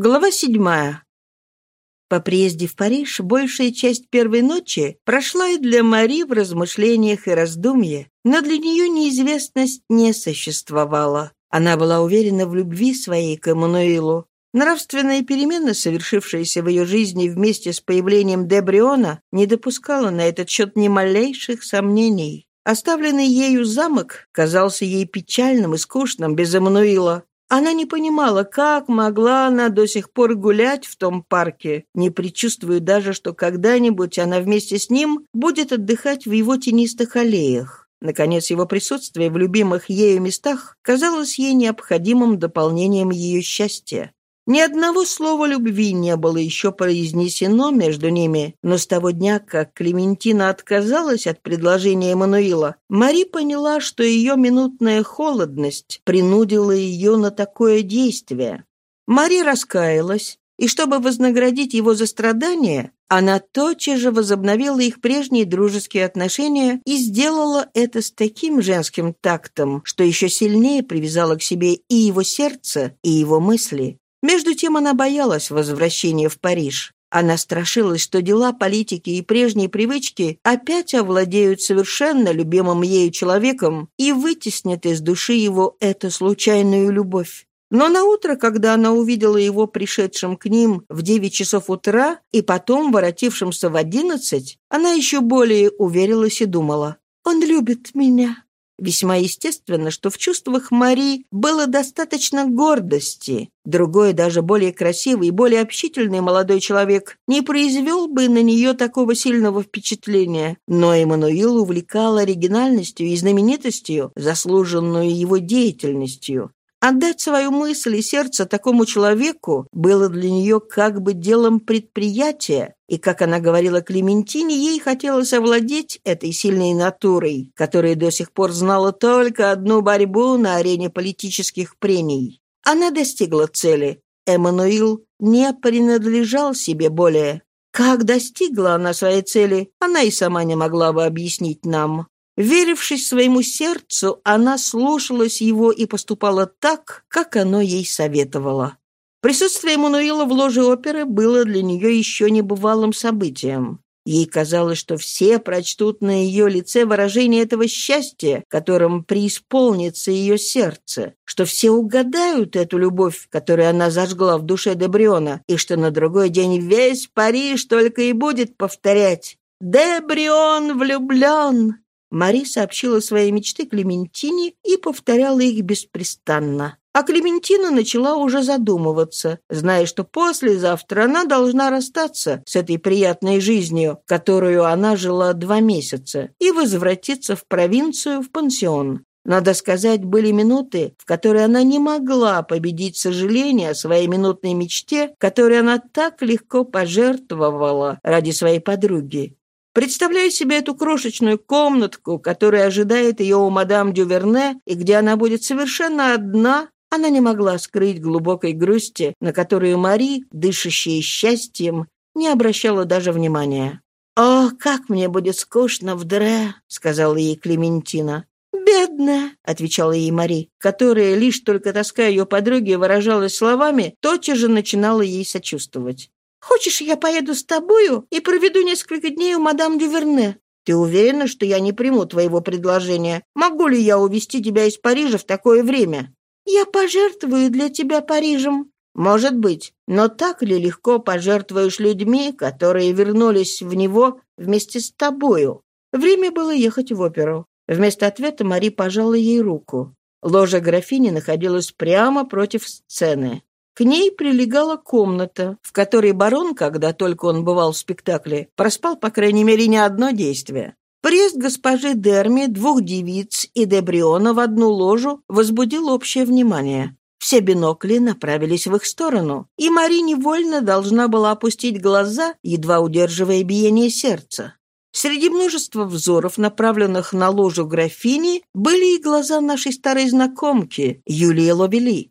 Глава седьмая. По приезде в Париж большая часть первой ночи прошла и для Мари в размышлениях и раздумье, но для нее неизвестность не существовала. Она была уверена в любви своей к Эммануилу. Нравственная перемена, совершившаяся в ее жизни вместе с появлением Дебриона, не допускала на этот счет ни малейших сомнений. Оставленный ею замок казался ей печальным и скучным без Эммануила. Она не понимала, как могла она до сих пор гулять в том парке, не предчувствуя даже, что когда-нибудь она вместе с ним будет отдыхать в его тенистых аллеях. Наконец, его присутствие в любимых ею местах казалось ей необходимым дополнением ее счастья. Ни одного слова любви не было еще произнесено между ними, но с того дня, как Клементина отказалась от предложения Эммануила, Мари поняла, что ее минутная холодность принудила ее на такое действие. Мари раскаялась, и чтобы вознаградить его за страдания, она тотчас же возобновила их прежние дружеские отношения и сделала это с таким женским тактом, что еще сильнее привязала к себе и его сердце, и его мысли. Между тем она боялась возвращения в Париж. Она страшилась, что дела политики и прежние привычки опять овладеют совершенно любимым ею человеком и вытеснят из души его эту случайную любовь. Но на утро, когда она увидела его пришедшим к ним в девять часов утра и потом воротившимся в одиннадцать, она еще более уверилась и думала, «Он любит меня». Весьма естественно, что в чувствах Мари было достаточно гордости. Другой, даже более красивый и более общительный молодой человек не произвел бы на нее такого сильного впечатления. Но Эммануил увлекал оригинальностью и знаменитостью, заслуженную его деятельностью. Отдать свою мысль и сердце такому человеку было для нее как бы делом предприятия, и, как она говорила Клементине, ей хотелось овладеть этой сильной натурой, которая до сих пор знала только одну борьбу на арене политических прений. Она достигла цели. Эммануил не принадлежал себе более. Как достигла она своей цели, она и сама не могла бы объяснить нам. Верившись своему сердцу, она слушалась его и поступала так, как оно ей советовало. Присутствие Мануила в ложе оперы было для нее еще небывалым событием. Ей казалось, что все прочтут на ее лице выражение этого счастья, которым преисполнится ее сердце, что все угадают эту любовь, которую она зажгла в душе Дебриона, и что на другой день весь Париж только и будет повторять «Дебрион влюблен!» Мари сообщила свои мечты Клементине и повторяла их беспрестанно. А Клементина начала уже задумываться, зная, что послезавтра она должна расстаться с этой приятной жизнью, которую она жила два месяца, и возвратиться в провинцию, в пансион. Надо сказать, были минуты, в которые она не могла победить сожаление о своей минутной мечте, которой она так легко пожертвовала ради своей подруги. Представляю себе эту крошечную комнатку, которая ожидает ее у мадам Дюверне, и где она будет совершенно одна, она не могла скрыть глубокой грусти, на которую Мари, дышащая счастьем, не обращала даже внимания. «О, как мне будет скучно в Дре», — сказала ей Клементина. «Бедная», — отвечала ей Мари, которая, лишь только тоска ее подруги выражалась словами, тотчас же начинала ей сочувствовать. Хочешь, я поеду с тобою и проведу несколько дней у мадам Дюверне? Ты уверена, что я не приму твоего предложения? Могу ли я увезти тебя из Парижа в такое время? Я пожертвую для тебя Парижем. Может быть, но так ли легко пожертвуешь людьми, которые вернулись в него вместе с тобою? Время было ехать в оперу. Вместо ответа Мари пожала ей руку. Ложа графини находилась прямо против сцены. К ней прилегала комната, в которой барон, когда только он бывал в спектакле, проспал, по крайней мере, не одно действие. Приезд госпожи Дерми, двух девиц и Дебриона в одну ложу возбудил общее внимание. Все бинокли направились в их сторону, и Мари невольно должна была опустить глаза, едва удерживая биение сердца. Среди множества взоров, направленных на ложу графини, были и глаза нашей старой знакомки, Юлии Лобели.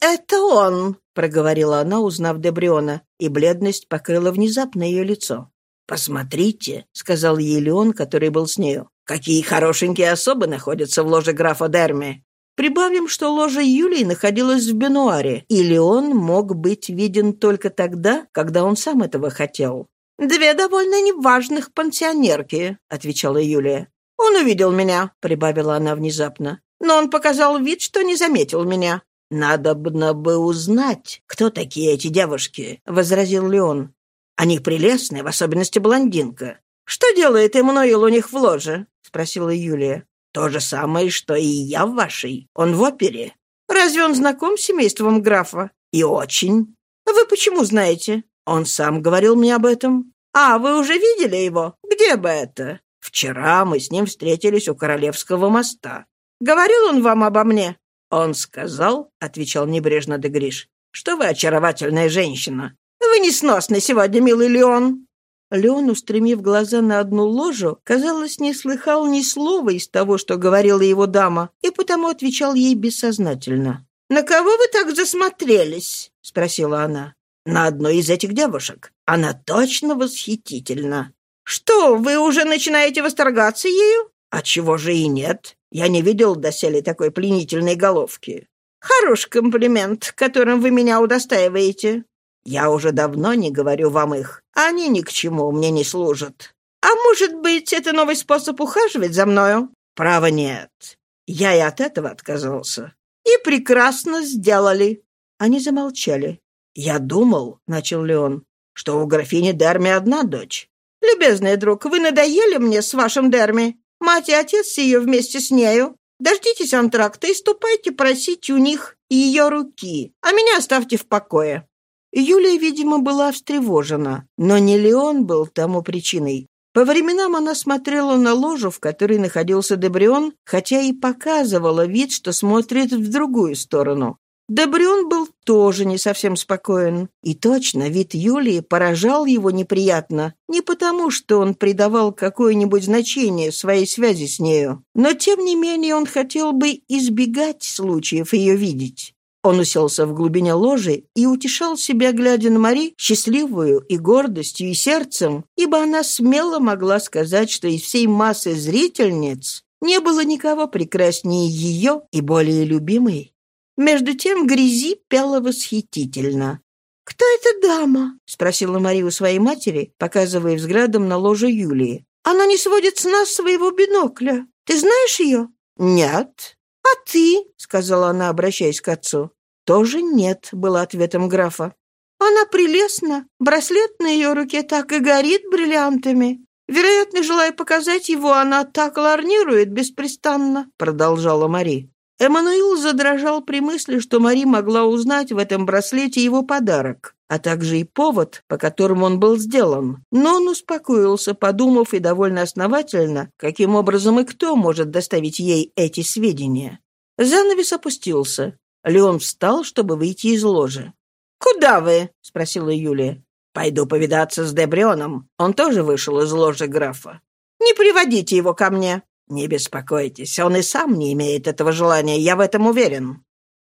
«Это он!» — проговорила она, узнав Дебриона, и бледность покрыла внезапно ее лицо. «Посмотрите», — сказал ей Леон, который был с нею, «какие хорошенькие особы находятся в ложе графа Дерми». Прибавим, что ложа Юлии находилась в бенуаре, или он мог быть виден только тогда, когда он сам этого хотел. «Две довольно неважных пансионерки», — отвечала Юлия. «Он увидел меня», — прибавила она внезапно. «Но он показал вид, что не заметил меня». «Надобно бы узнать, кто такие эти девушки», — возразил Леон. «Они прелестны, в особенности блондинка». «Что делает Эммануил у них в ложе?» — спросила Юлия. То же самое, что и я в вашей. Он в опере. Разве он знаком с семейством графа? И очень. Вы почему знаете? Он сам говорил мне об этом. А, вы уже видели его? Где бы это? Вчера мы с ним встретились у Королевского моста. Говорил он вам обо мне? Он сказал, — отвечал небрежно Дегриш, — что вы очаровательная женщина. Вы несносны сегодня, милый Леон. Леон, устремив глаза на одну ложу, казалось, не слыхал ни слова из того, что говорила его дама, и потому отвечал ей бессознательно. «На кого вы так засмотрелись?» — спросила она. «На одной из этих девушек. Она точно восхитительна». «Что, вы уже начинаете восторгаться ею?» «А чего же и нет? Я не видел доселе такой пленительной головки». «Хороший комплимент, которым вы меня удостаиваете. Я уже давно не говорю вам их. Они ни к чему мне не служат. А может быть, это новый способ ухаживать за мною? Права нет. Я и от этого отказался. И прекрасно сделали. Они замолчали. «Я думал», — начал Леон, — «что у графини Дерми одна дочь». «Любезный друг, вы надоели мне с вашим Дерми. Мать и отец ее вместе с нею. Дождитесь антракта и ступайте просить у них ее руки, а меня оставьте в покое». Юлия, видимо, была встревожена, но не Леон был тому причиной. По временам она смотрела на ложу, в которой находился Дебрион, хотя и показывала вид, что смотрит в другую сторону. Дебрион был тоже не совсем спокоен. И точно, вид Юлии поражал его неприятно. Не потому, что он придавал какое-нибудь значение своей связи с нею, но тем не менее он хотел бы избегать случаев ее видеть. Он уселся в глубине ложи и утешал себя, глядя на Мари, счастливую и гордостью, и сердцем, ибо она смело могла сказать, что из всей массы зрительниц не было никого прекраснее ее и более любимой. Между тем грязи пела восхитительно. «Кто эта дама?» — спросила Мари у своей матери, показывая взглядом на ложе Юлии. «Она не сводит с нас своего бинокля. Ты знаешь ее?» «Нет». «А ты?» — сказала она, обращаясь к отцу. «Тоже нет», — было ответом графа. «Она прелестна. Браслет на ее руке так и горит бриллиантами. Вероятно, желая показать его, она так ларнирует беспрестанно», — продолжала Мари. Эммануил задрожал при мысли, что Мари могла узнать в этом браслете его подарок, а также и повод, по которому он был сделан. Но он успокоился, подумав и довольно основательно, каким образом и кто может доставить ей эти сведения. Занавес опустился. Леон встал, чтобы выйти из ложи. «Куда вы?» — спросила Юлия. «Пойду повидаться с Дебрионом. Он тоже вышел из ложи графа». «Не приводите его ко мне». «Не беспокойтесь, он и сам не имеет этого желания, я в этом уверен».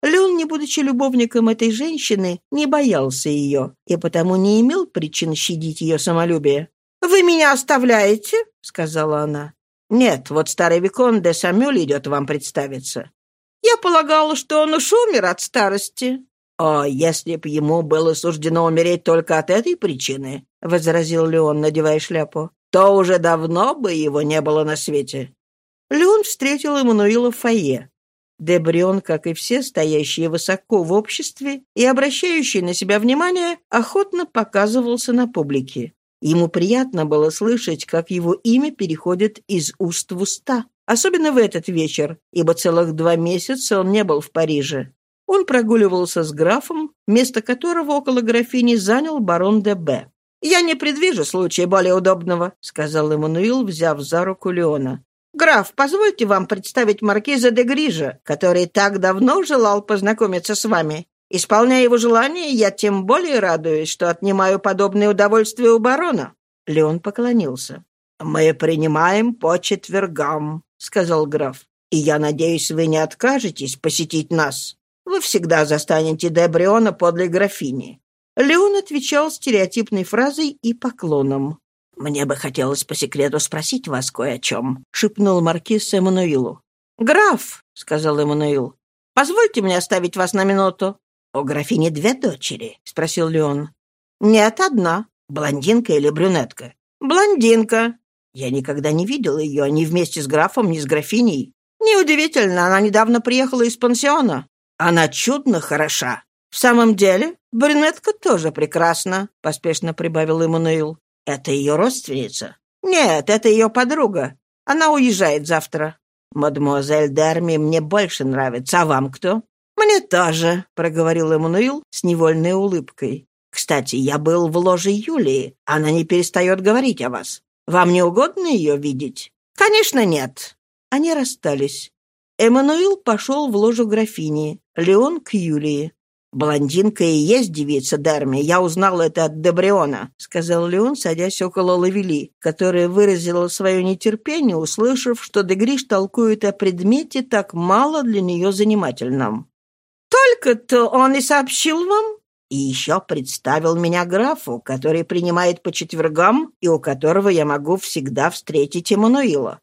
Леон, не будучи любовником этой женщины, не боялся ее и потому не имел причин щадить ее самолюбие. «Вы меня оставляете?» — сказала она. «Нет, вот старый Викон де Самюль идет вам представиться. Я полагала, что он уж умер от старости». «О, если б ему было суждено умереть только от этой причины», — возразил Леон, надевая шляпу, «то уже давно бы его не было на свете». Леон встретил Эммануила в фойе. Дебрион, как и все стоящие высоко в обществе и обращающие на себя внимание, охотно показывался на публике. Ему приятно было слышать, как его имя переходит из уст в уста. Особенно в этот вечер, ибо целых два месяца он не был в Париже. Он прогуливался с графом, место которого около графини занял барон де Б. «Я не предвижу случая более удобного», — сказал Эммануил, взяв за руку Леона. «Граф, позвольте вам представить маркиза де Грижа, который так давно желал познакомиться с вами. Исполняя его желание, я тем более радуюсь, что отнимаю подобное удовольствие у барона». Леон поклонился. «Мы принимаем по четвергам», — сказал граф. «И я надеюсь, вы не откажетесь посетить нас. Вы всегда застанете Дебриона подле графини». Леон отвечал стереотипной фразой и поклоном. «Мне бы хотелось по секрету спросить вас кое о чем», — шепнул маркиз Эммануилу. «Граф!» — сказал Эммануил. «Позвольте мне оставить вас на минуту». «У графини две дочери?» — спросил Леон. «Нет, одна. Блондинка или брюнетка?» «Блондинка». «Я никогда не видел ее ни вместе с графом, ни с графиней». «Неудивительно, она недавно приехала из пансиона. Она чудно хороша». «В самом деле, брюнетка тоже прекрасна», — поспешно прибавил Эммануил. «Это ее родственница?» «Нет, это ее подруга. Она уезжает завтра». «Мадемуазель Дерми мне больше нравится. А вам кто?» «Мне тоже», — проговорил Эммануил с невольной улыбкой. Кстати, я был в ложе Юлии. Она не перестает говорить о вас. Вам не угодно ее видеть? Конечно, нет. Они расстались. Эммануил пошел в ложу графини, Леон к Юлии. «Блондинка и есть девица Дарми, я узнал это от Дебриона», — сказал Леон, садясь около Лавели, которая выразила свое нетерпение, услышав, что Дегриш толкует о предмете так мало для нее занимательном. «Только-то он и сообщил вам?» И еще представил меня графу, который принимает по четвергам и у которого я могу всегда встретить Эммануила.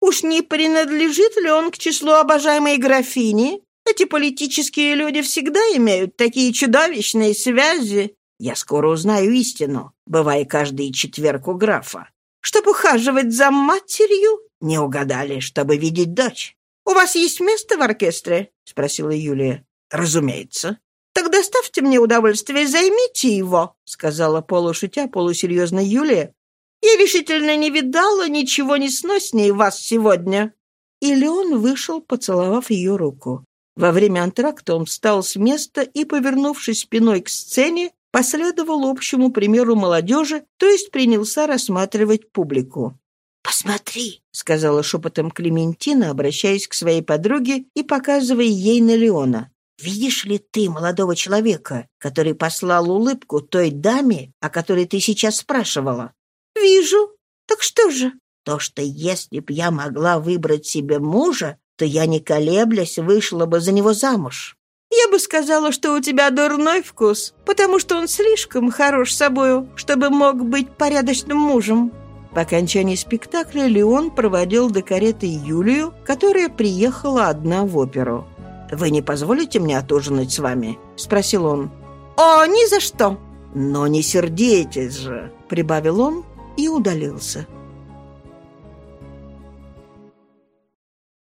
Уж не принадлежит ли он к числу обожаемой графини? Эти политические люди всегда имеют такие чудовищные связи. Я скоро узнаю истину, бывая каждый четверг у графа. Чтобы ухаживать за матерью? Не угадали, чтобы видеть дочь. «У вас есть место в оркестре?» — спросила Юлия. «Разумеется». «Тогда ставьте мне удовольствие, займите его», — сказала полушутя полусерьезно Юлия. «Я решительно не видала ничего не сноснее вас сегодня». И Леон вышел, поцеловав ее руку. Во время антракта он встал с места и, повернувшись спиной к сцене, последовал общему примеру молодежи, то есть принялся рассматривать публику. «Посмотри», — сказала шепотом Клементина, обращаясь к своей подруге и показывая ей на Леона. Видишь ли ты молодого человека, который послал улыбку той даме, о которой ты сейчас спрашивала? Вижу. Так что же? То, что если б я могла выбрать себе мужа, то я, не колеблясь, вышла бы за него замуж. Я бы сказала, что у тебя дурной вкус, потому что он слишком хорош собою, чтобы мог быть порядочным мужем». По окончании спектакля Леон проводил до кареты Юлию, которая приехала одна в оперу. «Вы не позволите мне отужинать с вами?» — спросил он. «О, ни за что!» «Но не сердитесь же!» — прибавил он и удалился.